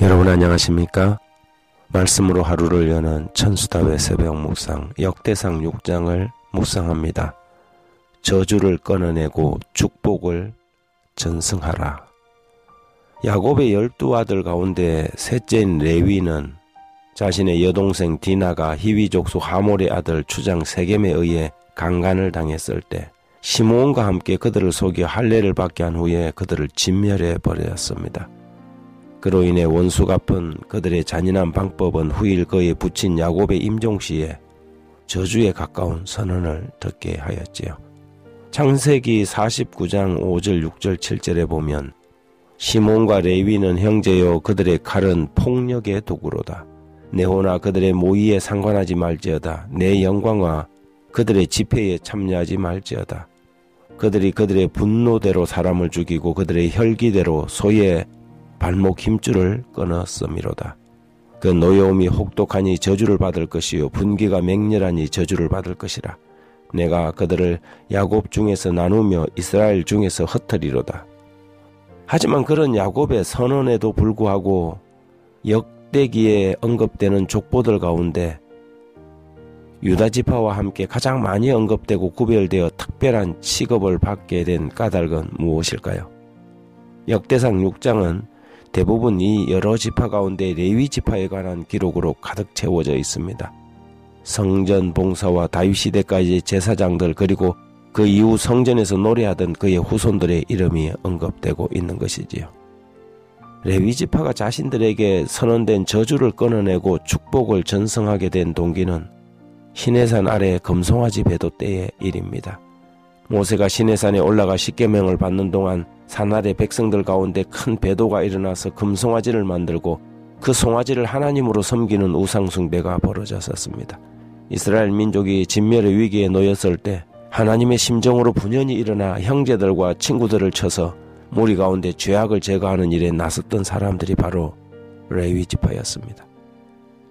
여러분 안녕하십니까? 말씀으로 하루를 여는 천수답의 새벽 묵상 역대상 6장을 묵상합니다. 저주를 끊어내고 축복을 전승하라. 야곱의 열두 아들 가운데 셋째인 레위는 자신의 여동생 디나가 히위족 속 하몰의 아들 추장 세겜에 의해 강간을 당했을 때 시므온과 함께 그들을 속여 할례를 받게 한 후에 그들을 진멸해 버렸습니다. 그로 인해 원수 갚은 그들의 잔인한 방법은 후일 그에 붙인 야곱의 임종시에 저주에 가까운 선언을 듣게 하였지요. 창세기 49장 5절, 6절, 7절에 보면 시몬과 레위는 형제요 그들의 칼은 폭력의 도구로다. 내호나 그들의 모의에 상관하지 말지어다. 내 영광과 그들의 집회에 참여하지 말지어다. 그들이 그들의 분노대로 사람을 죽이고 그들의 혈기대로 소의 발목 힘줄을 끊었음이로다. 그 노여움이 혹독하니 저주를 받을 것이요 분기가 맹렬하니 저주를 받을 것이라. 내가 그들을 야곱 중에서 나누며 이스라엘 중에서 흩트리로다. 하지만 그런 야곱의 선언에도 불구하고 역대기에 언급되는 족보들 가운데 유다 지파와 함께 가장 많이 언급되고 구별되어 특별한 취급을 받게 된 까닭은 무엇일까요? 역대상 6장은 대부분 이 여러 지파 가운데 레위 지파에 관한 기록으로 가득 채워져 있습니다. 성전 봉사와 다윗 시대까지 제사장들 그리고 그 이후 성전에서 노래하던 그의 후손들의 이름이 언급되고 있는 것이지요. 레위 지파가 자신들에게 선언된 저주를 끊어내고 축복을 전승하게 된 동기는 시내산 아래 금송아지 배도 때의 일입니다. 모세가 시내산에 올라가 십계명을 받는 동안 산 아래 백성들 가운데 큰 배도가 일어나서 금송아지를 만들고 그 송아지를 하나님으로 섬기는 우상숭배가 벌어졌었습니다. 이스라엘 민족이 진멸의 위기에 놓였을 때 하나님의 심정으로 분연히 일어나 형제들과 친구들을 쳐서 무리 가운데 죄악을 제거하는 일에 나섰던 사람들이 바로 레위 지파였습니다.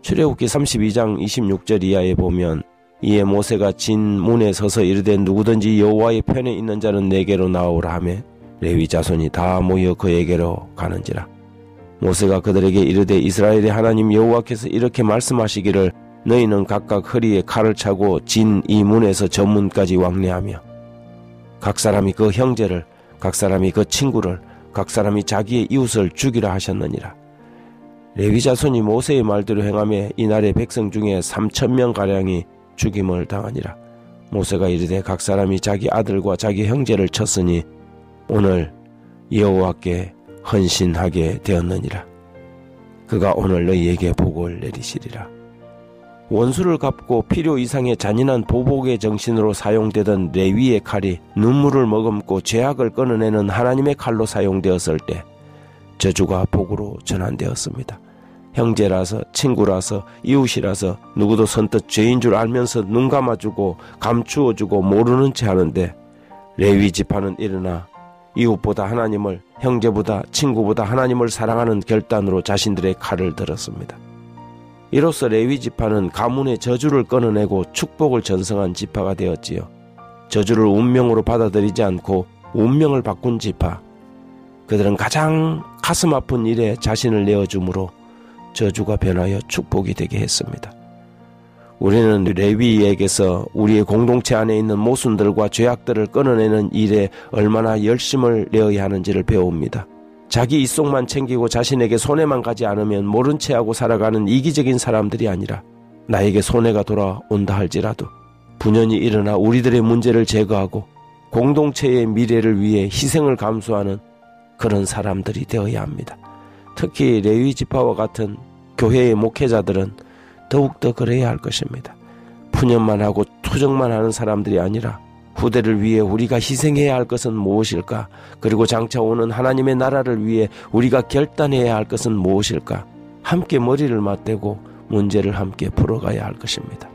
출애굽기 32장 26절 이하에 보면 이에 모세가 진 문에 서서 이르되 누구든지 여호와의 편에 있는 자는 내게로 나오라 하며 레위 자손이 다 모여 그에게로 가는지라. 모세가 그들에게 이르되 이스라엘의 하나님 여호와께서 이렇게 말씀하시기를 너희는 각각 허리에 칼을 차고 진 이 문에서 저 문까지 왕래하며 각 사람이 그 형제를 각 사람이 그 친구를 각 사람이 자기의 이웃을 죽이라 하셨느니라. 레위 자손이 모세의 말대로 행하며 이날의 백성 중에 3천 명 가량이 죽임을 당하니라. 모세가 이르되 각 사람이 자기 아들과 자기 형제를 쳤으니 오늘 여호와께 헌신하게 되었느니라. 그가 오늘 너희에게 복을 내리시리라. 원수를 갚고 필요 이상의 잔인한 보복의 정신으로 사용되던 레위의 칼이 눈물을 머금고 죄악을 끊어내는 하나님의 칼로 사용되었을 때 저주가 복으로 전환되었습니다. 형제라서 친구라서 이웃이라서 누구도 선뜻 죄인 줄 알면서 눈 감아주고 감추어주고 모르는 채 하는데 레위 지파는 일어나 이웃보다 하나님을 형제보다 친구보다 하나님을 사랑하는 결단으로 자신들의 칼을 들었습니다. 이로써 레위 지파는 가문의 저주를 끊어내고 축복을 전성한 지파가 되었지요. 저주를 운명으로 받아들이지 않고 운명을 바꾼 지파. 그들은 가장 가슴 아픈 일에 자신을 내어주므로 저주가 변하여 축복이 되게 했습니다. 우리는 레위에게서 우리의 공동체 안에 있는 모순들과 죄악들을 끊어내는 일에 얼마나 열심을 내어야 하는지를 배웁니다. 자기 이속만 챙기고 자신에게 손해만 가지 않으면 모른 채 하고 살아가는 이기적인 사람들이 아니라 나에게 손해가 돌아온다 할지라도 분연히 일어나 우리들의 문제를 제거하고 공동체의 미래를 위해 희생을 감수하는 그런 사람들이 되어야 합니다. 특히 레위 지파와 같은 교회의 목회자들은 더욱더 그래야 할 것입니다. 푸념만 하고 투정만 하는 사람들이 아니라 후대를 위해 우리가 희생해야 할 것은 무엇일까? 그리고 장차 오는 하나님의 나라를 위해 우리가 결단해야 할 것은 무엇일까? 함께 머리를 맞대고 문제를 함께 풀어가야 할 것입니다.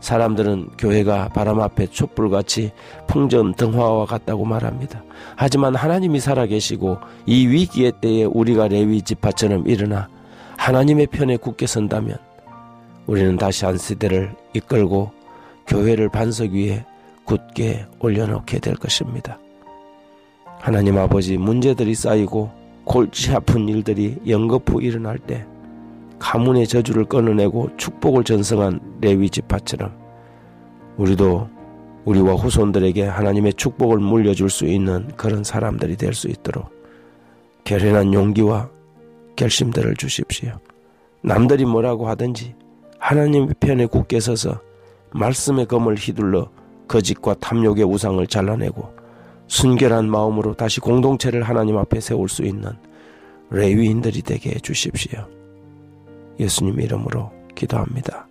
사람들은 교회가 바람 앞에 촛불같이 풍전 등화와 같다고 말합니다. 하지만 하나님이 살아계시고 이 위기의 때에 우리가 레위 지파처럼 일어나 하나님의 편에 굳게 선다면 우리는 다시 한 세대를 이끌고 교회를 반석 위에 굳게 올려놓게 될 것입니다. 하나님 아버지 문제들이 쌓이고 골치 아픈 일들이 연거푸 일어날 때 가문의 저주를 끊어내고 축복을 전성한 레위 지파처럼 우리도 우리와 후손들에게 하나님의 축복을 물려줄 수 있는 그런 사람들이 될 수 있도록 결연한 용기와 결심들을 주십시오. 남들이 뭐라고 하든지 하나님의 편에 굳게 서서 말씀의 검을 휘둘러 거짓과 탐욕의 우상을 잘라내고 순결한 마음으로 다시 공동체를 하나님 앞에 세울 수 있는 레위인들이 되게 해 주십시오. 예수님 이름으로 기도합니다.